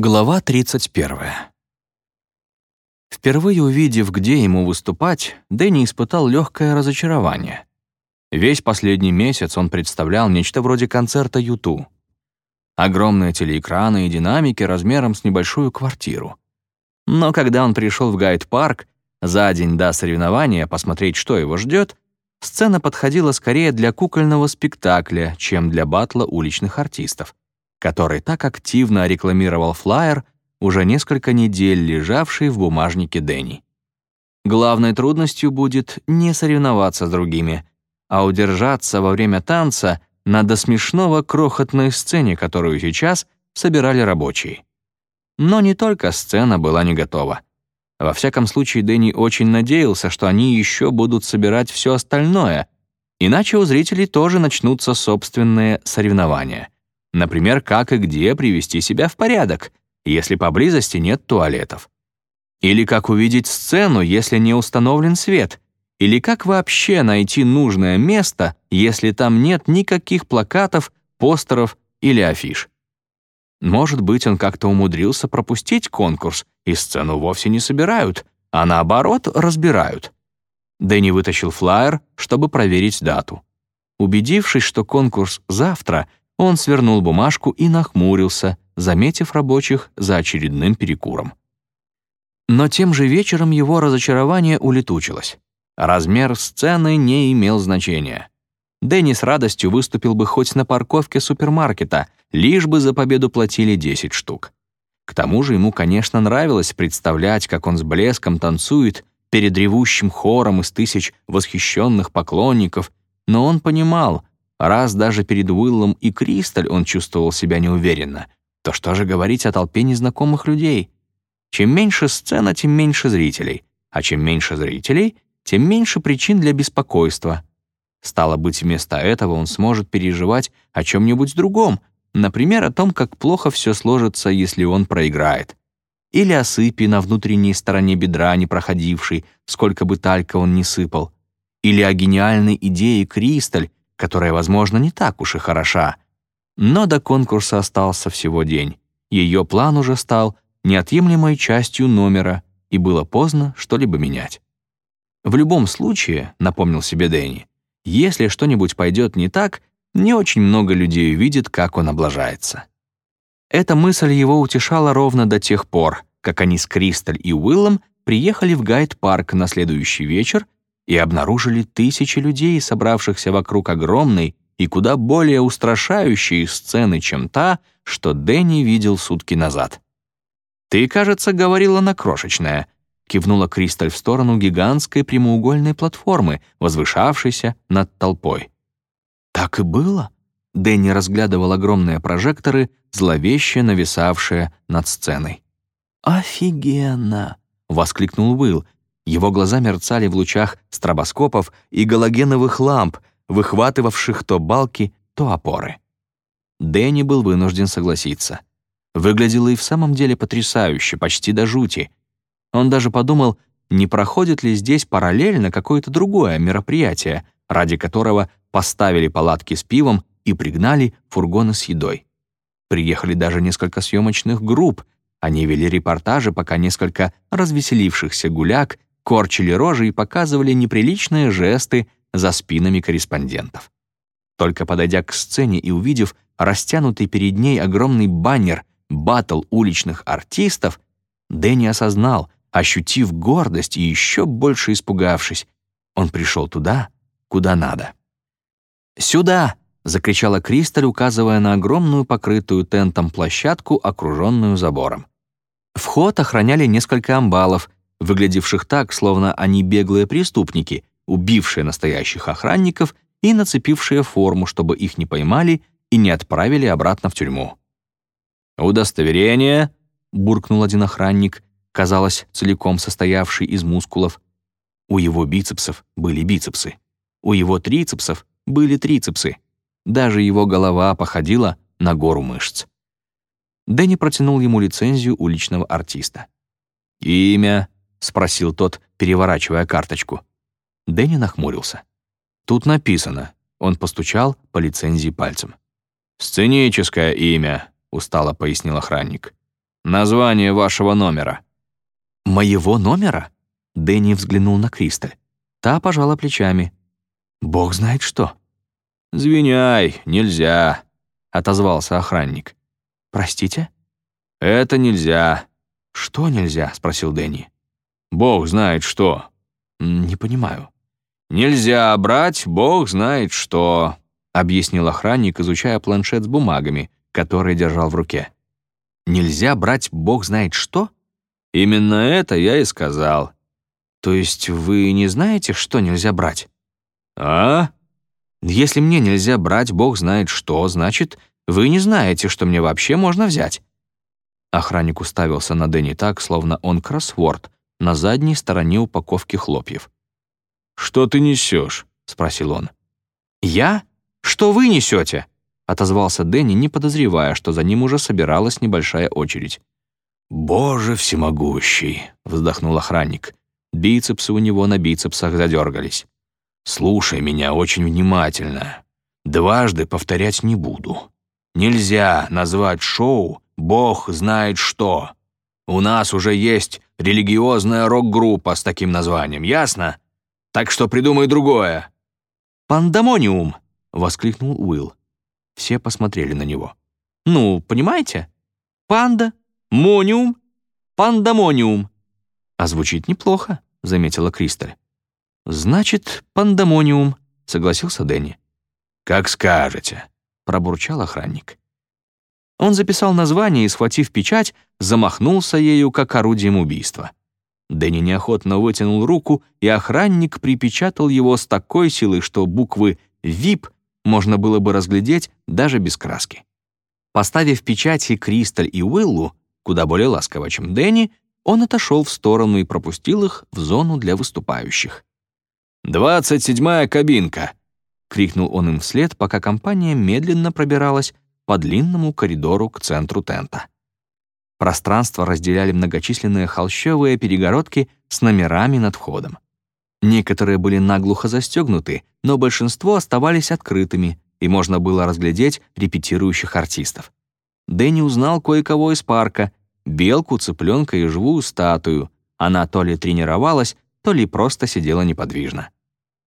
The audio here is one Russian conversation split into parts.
Глава 31. Впервые увидев, где ему выступать, Дэнни испытал легкое разочарование. Весь последний месяц он представлял нечто вроде концерта Юту. Огромные телеэкраны и динамики размером с небольшую квартиру. Но когда он пришел в гайд-парк за день до соревнования посмотреть, что его ждет, сцена подходила скорее для кукольного спектакля, чем для батла уличных артистов который так активно рекламировал флаер, уже несколько недель лежавший в бумажнике Дэнни. Главной трудностью будет не соревноваться с другими, а удержаться во время танца на до смешного крохотной сцене, которую сейчас собирали рабочие. Но не только сцена была не готова. Во всяком случае, Дэнни очень надеялся, что они еще будут собирать все остальное, иначе у зрителей тоже начнутся собственные соревнования — Например, как и где привести себя в порядок, если поблизости нет туалетов. Или как увидеть сцену, если не установлен свет. Или как вообще найти нужное место, если там нет никаких плакатов, постеров или афиш. Может быть, он как-то умудрился пропустить конкурс, и сцену вовсе не собирают, а наоборот разбирают. Дэнни вытащил флаер, чтобы проверить дату. Убедившись, что конкурс завтра, он свернул бумажку и нахмурился, заметив рабочих за очередным перекуром. Но тем же вечером его разочарование улетучилось. Размер сцены не имел значения. Дэнни с радостью выступил бы хоть на парковке супермаркета, лишь бы за победу платили 10 штук. К тому же ему, конечно, нравилось представлять, как он с блеском танцует перед ревущим хором из тысяч восхищенных поклонников, но он понимал, Раз даже перед Уиллом и Кристаль он чувствовал себя неуверенно, то что же говорить о толпе незнакомых людей? Чем меньше сцена, тем меньше зрителей, а чем меньше зрителей, тем меньше причин для беспокойства. Стало быть, вместо этого он сможет переживать о чем-нибудь другом, например, о том, как плохо все сложится, если он проиграет. Или о сыпи на внутренней стороне бедра, не проходившей, сколько бы талька он ни сыпал. Или о гениальной идее Кристаль, которая, возможно, не так уж и хороша. Но до конкурса остался всего день. Ее план уже стал неотъемлемой частью номера, и было поздно что-либо менять. В любом случае, напомнил себе Дэнни, если что-нибудь пойдет не так, не очень много людей увидит, как он облажается. Эта мысль его утешала ровно до тех пор, как они с Кристаль и Уиллом приехали в Гайд-парк на следующий вечер и обнаружили тысячи людей, собравшихся вокруг огромной и куда более устрашающей сцены, чем та, что Дэнни видел сутки назад. «Ты, кажется, говорила на крошечное», — кивнула Кристаль в сторону гигантской прямоугольной платформы, возвышавшейся над толпой. «Так и было», — Дэнни разглядывал огромные прожекторы, зловеще нависавшие над сценой. «Офигенно!» — воскликнул Уилл, его глаза мерцали в лучах стробоскопов и галогеновых ламп, выхватывавших то балки, то опоры. Дэнни был вынужден согласиться. Выглядело и в самом деле потрясающе, почти до жути. Он даже подумал, не проходит ли здесь параллельно какое-то другое мероприятие, ради которого поставили палатки с пивом и пригнали фургоны с едой. Приехали даже несколько съемочных групп. Они вели репортажи, пока несколько развеселившихся гуляк корчили рожи и показывали неприличные жесты за спинами корреспондентов. Только подойдя к сцене и увидев растянутый перед ней огромный баннер «Баттл уличных артистов», Дэнни осознал, ощутив гордость и еще больше испугавшись, он пришел туда, куда надо. «Сюда!» — закричала Кристаль, указывая на огромную покрытую тентом площадку, окруженную забором. Вход охраняли несколько амбалов, выглядевших так, словно они беглые преступники, убившие настоящих охранников и нацепившие форму, чтобы их не поймали и не отправили обратно в тюрьму. «Удостоверение», — буркнул один охранник, казалось, целиком состоявший из мускулов. У его бицепсов были бицепсы. У его трицепсов были трицепсы. Даже его голова походила на гору мышц. Дэнни протянул ему лицензию уличного артиста. «Имя, — спросил тот, переворачивая карточку. Дэнни нахмурился. «Тут написано». Он постучал по лицензии пальцем. «Сценическое имя», — устало пояснил охранник. Название вашего номера». «Моего номера?» Дэнни взглянул на Кристаль. Та пожала плечами. «Бог знает что». «Звиняй, нельзя», — отозвался охранник. «Простите?» «Это нельзя». «Что нельзя?» — спросил Дэнни. «Бог знает что». «Не понимаю». «Нельзя брать, бог знает что», — объяснил охранник, изучая планшет с бумагами, который держал в руке. «Нельзя брать бог знает что?» «Именно это я и сказал». «То есть вы не знаете, что нельзя брать?» «А?» «Если мне нельзя брать бог знает что, значит, вы не знаете, что мне вообще можно взять». Охранник уставился на Дэнни так, словно он кроссворд на задней стороне упаковки хлопьев. «Что ты несешь?» — спросил он. «Я? Что вы несете?» — отозвался Дэнни, не подозревая, что за ним уже собиралась небольшая очередь. «Боже всемогущий!» — вздохнул охранник. Бицепсы у него на бицепсах задергались. «Слушай меня очень внимательно. Дважды повторять не буду. Нельзя назвать шоу «Бог знает что». У нас уже есть религиозная рок-группа с таким названием, ясно? Так что придумай другое». «Пандамониум!» — воскликнул Уилл. Все посмотрели на него. «Ну, понимаете? Панда, мониум, пандамониум». «А звучит неплохо», — заметила Кристаль. «Значит, пандамониум», — согласился Дэнни. «Как скажете», — пробурчал охранник. Он записал название и, схватив печать, замахнулся ею как орудием убийства. Дэнни неохотно вытянул руку, и охранник припечатал его с такой силой, что буквы «ВИП» можно было бы разглядеть даже без краски. Поставив печати Кристаль и Уиллу, куда более ласково, чем Дэнни, он отошел в сторону и пропустил их в зону для выступающих. «Двадцать седьмая кабинка!» — крикнул он им вслед, пока компания медленно пробиралась по длинному коридору к центру тента. Пространство разделяли многочисленные холщовые перегородки с номерами над входом. Некоторые были наглухо застегнуты, но большинство оставались открытыми, и можно было разглядеть репетирующих артистов. Дэнни узнал кое-кого из парка, белку, цыпленка и живую статую. Она то ли тренировалась, то ли просто сидела неподвижно.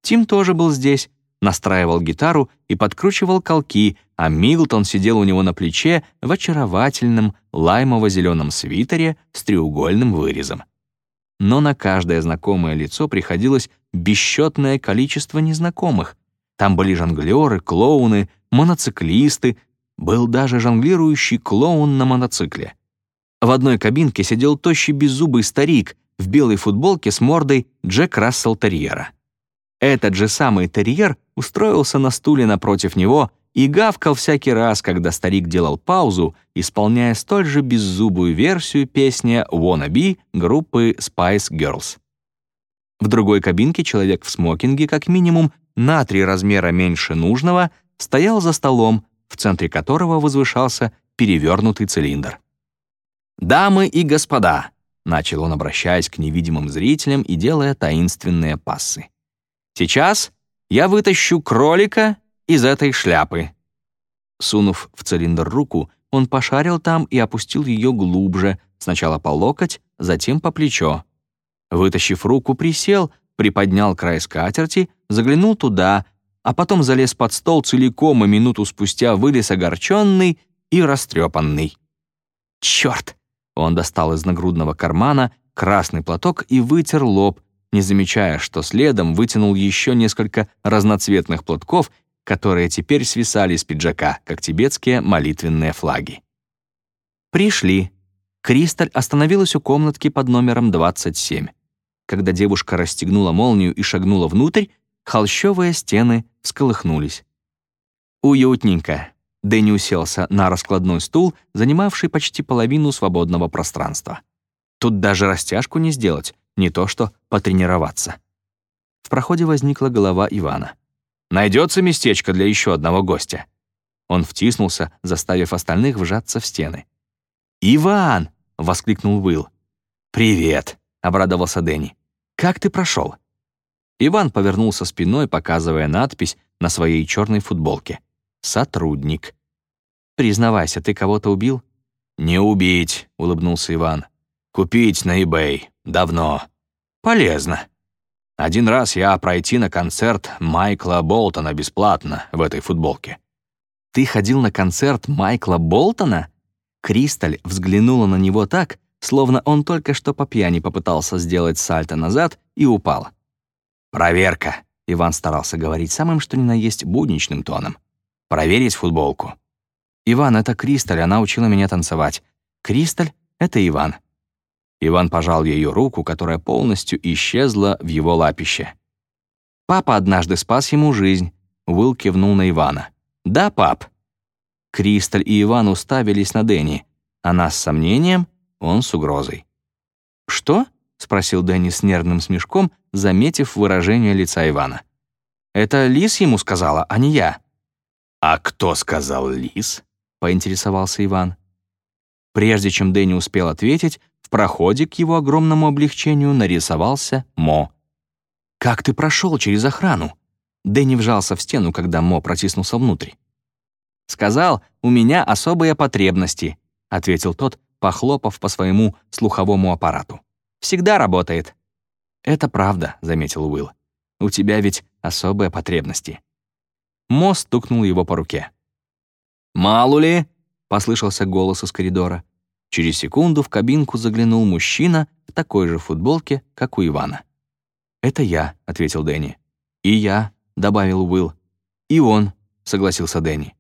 Тим тоже был здесь, настраивал гитару и подкручивал колки, а Милтон сидел у него на плече в очаровательном лаймово-зеленом свитере с треугольным вырезом. Но на каждое знакомое лицо приходилось бесчетное количество незнакомых. Там были жонглеры, клоуны, моноциклисты, был даже жонглирующий клоун на мотоцикле. В одной кабинке сидел тощий беззубый старик в белой футболке с мордой Джек Рассел Терьера. Этот же самый терьер устроился на стуле напротив него и гавкал всякий раз, когда старик делал паузу, исполняя столь же беззубую версию песни «Wanna Be» группы Spice Girls. В другой кабинке человек в смокинге, как минимум, на три размера меньше нужного, стоял за столом, в центре которого возвышался перевернутый цилиндр. «Дамы и господа», — начал он, обращаясь к невидимым зрителям и делая таинственные пассы. Сейчас я вытащу кролика из этой шляпы». Сунув в цилиндр руку, он пошарил там и опустил ее глубже, сначала по локоть, затем по плечо. Вытащив руку, присел, приподнял край скатерти, заглянул туда, а потом залез под стол целиком и минуту спустя вылез огорченный и растрепанный. «Черт!» Он достал из нагрудного кармана красный платок и вытер лоб, не замечая, что следом вытянул еще несколько разноцветных платков, которые теперь свисали с пиджака, как тибетские молитвенные флаги. Пришли. Кристаль остановилась у комнатки под номером 27. Когда девушка расстегнула молнию и шагнула внутрь, холщовые стены всколыхнулись. Уютненько. Дэнни уселся на раскладной стул, занимавший почти половину свободного пространства. Тут даже растяжку не сделать, не то что потренироваться. В проходе возникла голова Ивана. «Найдется местечко для еще одного гостя». Он втиснулся, заставив остальных вжаться в стены. «Иван!» — воскликнул Уилл. «Привет!» — обрадовался Дэнни. «Как ты прошел?» Иван повернулся спиной, показывая надпись на своей черной футболке. «Сотрудник». «Признавайся, ты кого-то убил?» «Не убить», — улыбнулся Иван. «Купить на eBay. Давно. Полезно. Один раз я пройти на концерт Майкла Болтона бесплатно в этой футболке». «Ты ходил на концерт Майкла Болтона?» Кристаль взглянула на него так, словно он только что по пьяни попытался сделать сальто назад и упал. «Проверка», — Иван старался говорить самым что ни на есть будничным тоном. «Проверить футболку». «Иван, это Кристаль, она учила меня танцевать. Кристаль — это Иван». Иван пожал ее руку, которая полностью исчезла в его лапище. «Папа однажды спас ему жизнь», — Уилл кивнул на Ивана. «Да, пап». Кристаль и Иван уставились на Дэнни. Она с сомнением, он с угрозой. «Что?» — спросил Дэнни с нервным смешком, заметив выражение лица Ивана. «Это Лис ему сказала, а не я». «А кто сказал Лис?» — поинтересовался Иван. Прежде чем Дэнни успел ответить, проходе к его огромному облегчению нарисовался Мо. «Как ты прошел через охрану?» Дэнни вжался в стену, когда Мо протиснулся внутрь. «Сказал, у меня особые потребности», — ответил тот, похлопав по своему слуховому аппарату. «Всегда работает». «Это правда», — заметил Уилл. «У тебя ведь особые потребности». Мо стукнул его по руке. «Малу ли?» — послышался голос из коридора. Через секунду в кабинку заглянул мужчина в такой же футболке, как у Ивана. «Это я», — ответил Дэнни. «И я», — добавил Уилл. «И он», — согласился Дэнни.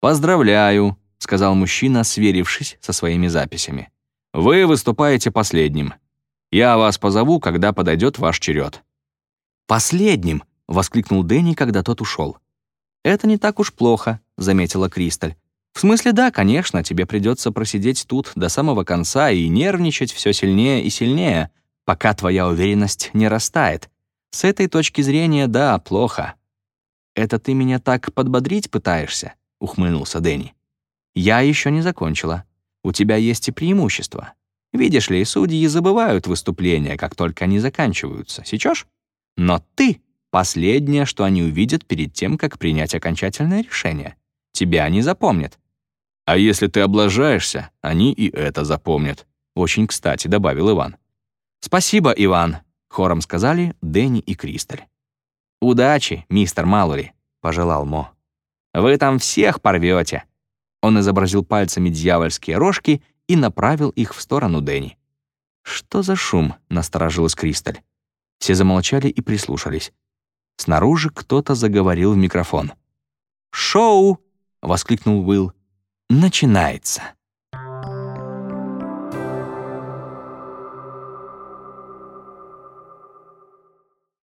«Поздравляю», — сказал мужчина, сверившись со своими записями. «Вы выступаете последним. Я вас позову, когда подойдет ваш черед». «Последним!» — воскликнул Дэнни, когда тот ушел. «Это не так уж плохо», — заметила Кристаль. В смысле, да, конечно, тебе придется просидеть тут до самого конца и нервничать все сильнее и сильнее, пока твоя уверенность не растает. С этой точки зрения, да, плохо. «Это ты меня так подбодрить пытаешься?» — ухмыльнулся Дэнни. «Я еще не закончила. У тебя есть и преимущество. Видишь ли, судьи забывают выступления, как только они заканчиваются. Сечешь? Но ты — последнее, что они увидят перед тем, как принять окончательное решение. Тебя они запомнят. «А если ты облажаешься, они и это запомнят», — очень кстати добавил Иван. «Спасибо, Иван», — хором сказали Дэнни и Кристаль. «Удачи, мистер Малури», — пожелал Мо. «Вы там всех порвете». Он изобразил пальцами дьявольские рожки и направил их в сторону Дэнни. «Что за шум?» — насторожилась Кристаль. Все замолчали и прислушались. Снаружи кто-то заговорил в микрофон. «Шоу!» — воскликнул Уилл начинается.